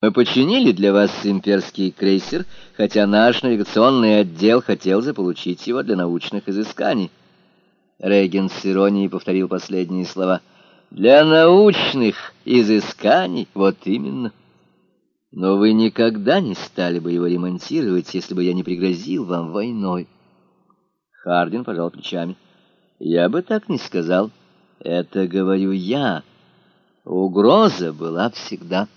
Мы починили для вас имперский крейсер, хотя наш навигационный отдел хотел заполучить его для научных изысканий. Регент с иронией повторил последние слова. «Для научных изысканий, вот именно. Но вы никогда не стали бы его ремонтировать, если бы я не пригрозил вам войной». Хардин пожал плечами. «Я бы так не сказал. Это говорю я. Угроза была всегда»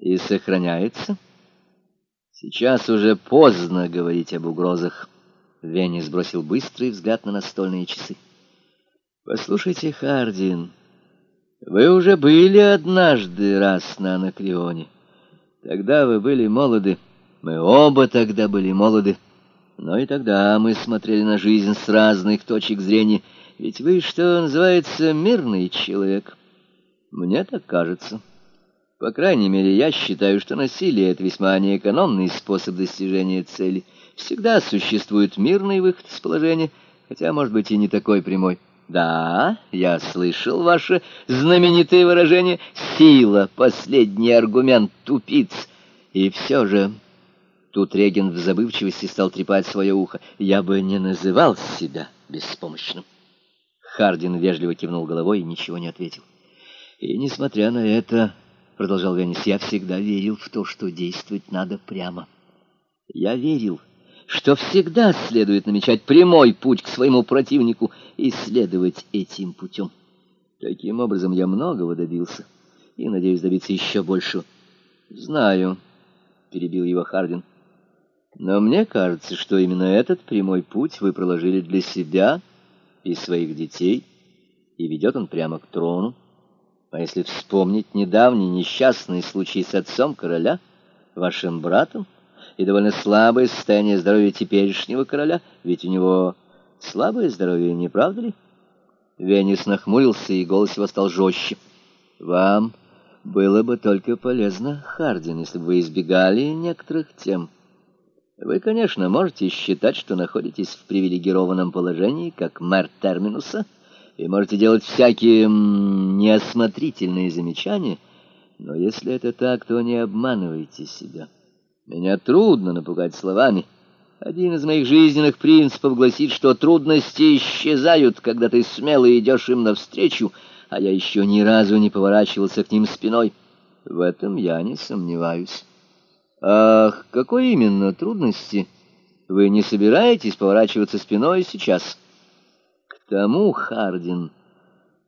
и сохраняется. Сейчас уже поздно говорить об угрозах. Венни сбросил быстрый взгляд на настольные часы. Послушайте, Хардин, вы уже были однажды раз на Анакреоне. Тогда вы были молоды. Мы оба тогда были молоды. Но и тогда мы смотрели на жизнь с разных точек зрения. Ведь вы, что называется, мирный человек. Мне так кажется. По крайней мере, я считаю, что насилие — это весьма неэкономный способ достижения цели. Всегда существует мирный выход из положения, хотя, может быть, и не такой прямой. Да, я слышал ваше знаменитое выражение «сила — последний аргумент тупиц». И все же... Тут регент в забывчивости стал трепать свое ухо. Я бы не называл себя беспомощным. Хардин вежливо кивнул головой и ничего не ответил. И, несмотря на это, продолжал Венес, я всегда верил в то, что действовать надо прямо. Я верил, что всегда следует намечать прямой путь к своему противнику и следовать этим путем. Таким образом, я многого добился и надеюсь добиться еще большего. Знаю, перебил его Хардин. Но мне кажется, что именно этот прямой путь вы проложили для себя и своих детей, и ведет он прямо к трону. А если вспомнить недавний несчастный случай с отцом короля, вашим братом, и довольно слабое состояние здоровья теперешнего короля, ведь у него слабое здоровье, не правда ли? Венис нахмурился, и голос его стал жестче. Вам было бы только полезно, Хардин, если бы вы избегали некоторых тем. Вы, конечно, можете считать, что находитесь в привилегированном положении, как мэр Терминуса, — и можете делать всякие неосмотрительные замечания, но если это так, то не обманывайте себя. Меня трудно напугать словами. Один из моих жизненных принципов гласит, что трудности исчезают, когда ты смело идешь им навстречу, а я еще ни разу не поворачивался к ним спиной. В этом я не сомневаюсь. Ах, какой именно трудности? Вы не собираетесь поворачиваться спиной сейчас?» Тому, Хардин,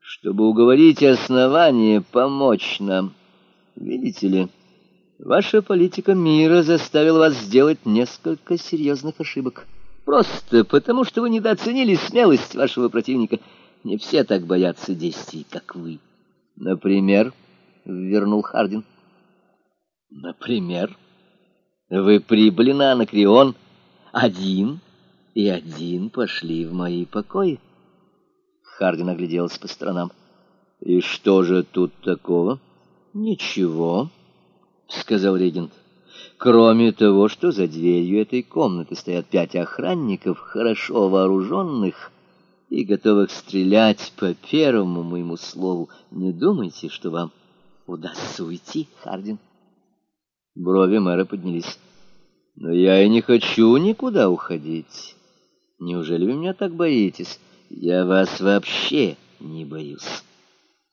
чтобы уговорить основание помочь нам. Видите ли, ваша политика мира заставила вас сделать несколько серьезных ошибок. Просто потому, что вы недооценили смелость вашего противника. Не все так боятся действий, как вы. Например, — вернул Хардин. Например, вы прибыли на Анакреон один, и один пошли в мои покои. Хардин огляделся по сторонам. «И что же тут такого?» «Ничего», — сказал регент. «Кроме того, что за дверью этой комнаты стоят пять охранников, хорошо вооруженных и готовых стрелять по первому моему слову. Не думайте, что вам удастся уйти, Хардин». Брови мэра поднялись. «Но я и не хочу никуда уходить. Неужели вы меня так боитесь?» Я вас вообще не боюсь.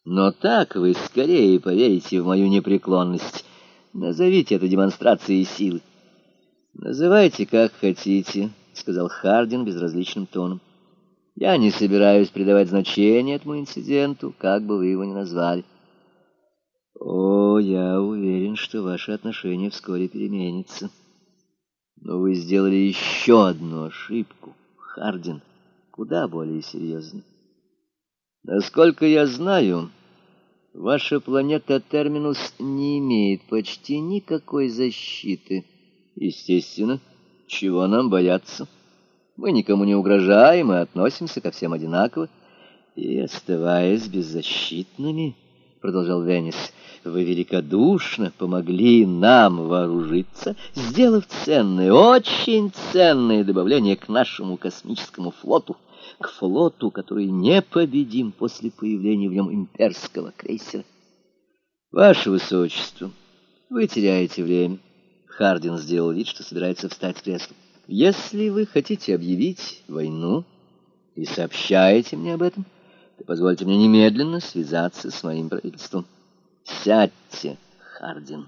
Но так вы скорее поверите в мою непреклонность. Назовите это демонстрацией силы. Называйте как хотите, сказал Хардин безразличным тоном. Я не собираюсь придавать значение этому инциденту, как бы вы его ни назвали. О, я уверен, что ваше отношение вскоре переменится. Но вы сделали еще одну ошибку, Хардин куда более серьезно. Насколько я знаю, ваша планета Терминус не имеет почти никакой защиты. Естественно, чего нам бояться? Мы никому не угрожаем и относимся ко всем одинаково. И, оставаясь беззащитными, — продолжал Венес, — вы великодушно помогли нам вооружиться, сделав ценное, очень ценное добавление к нашему космическому флоту — к флоту, который непобедим после появления в нем имперского крейсера. Ваше Высочество, Вы теряете время. Хардин сделал вид, что собирается встать с кресла. Если вы хотите объявить войну и сообщаете мне об этом, то позвольте мне немедленно связаться с моим правительством. Сядьте, Хардин.